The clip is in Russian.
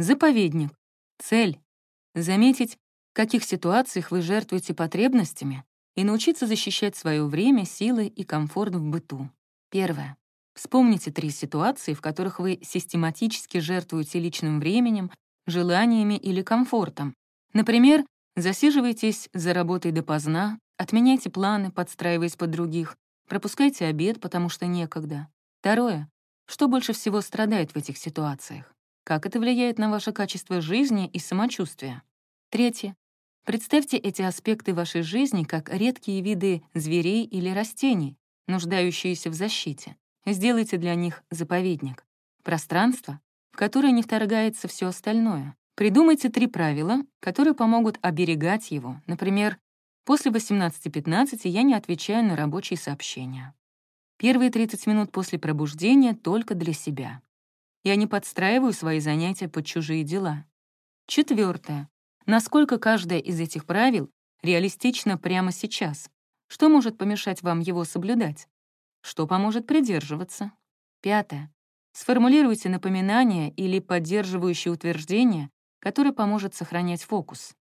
Заповедник. Цель — заметить, в каких ситуациях вы жертвуете потребностями и научиться защищать свое время, силы и комфорт в быту. Первое. Вспомните три ситуации, в которых вы систематически жертвуете личным временем, желаниями или комфортом. Например, засиживаетесь за работой допоздна, отменяйте планы, подстраиваясь под других, пропускайте обед, потому что некогда. Второе. Что больше всего страдает в этих ситуациях? Как это влияет на ваше качество жизни и самочувствия? Третье. Представьте эти аспекты вашей жизни как редкие виды зверей или растений, нуждающиеся в защите. Сделайте для них заповедник. Пространство, в которое не вторгается все остальное. Придумайте три правила, которые помогут оберегать его. Например, после 18.15 я не отвечаю на рабочие сообщения. Первые 30 минут после пробуждения только для себя. Я не подстраиваю свои занятия под чужие дела. Четвертое. Насколько каждое из этих правил реалистично прямо сейчас? Что может помешать вам его соблюдать? Что поможет придерживаться? Пятое. Сформулируйте напоминание или поддерживающее утверждение, которое поможет сохранять фокус.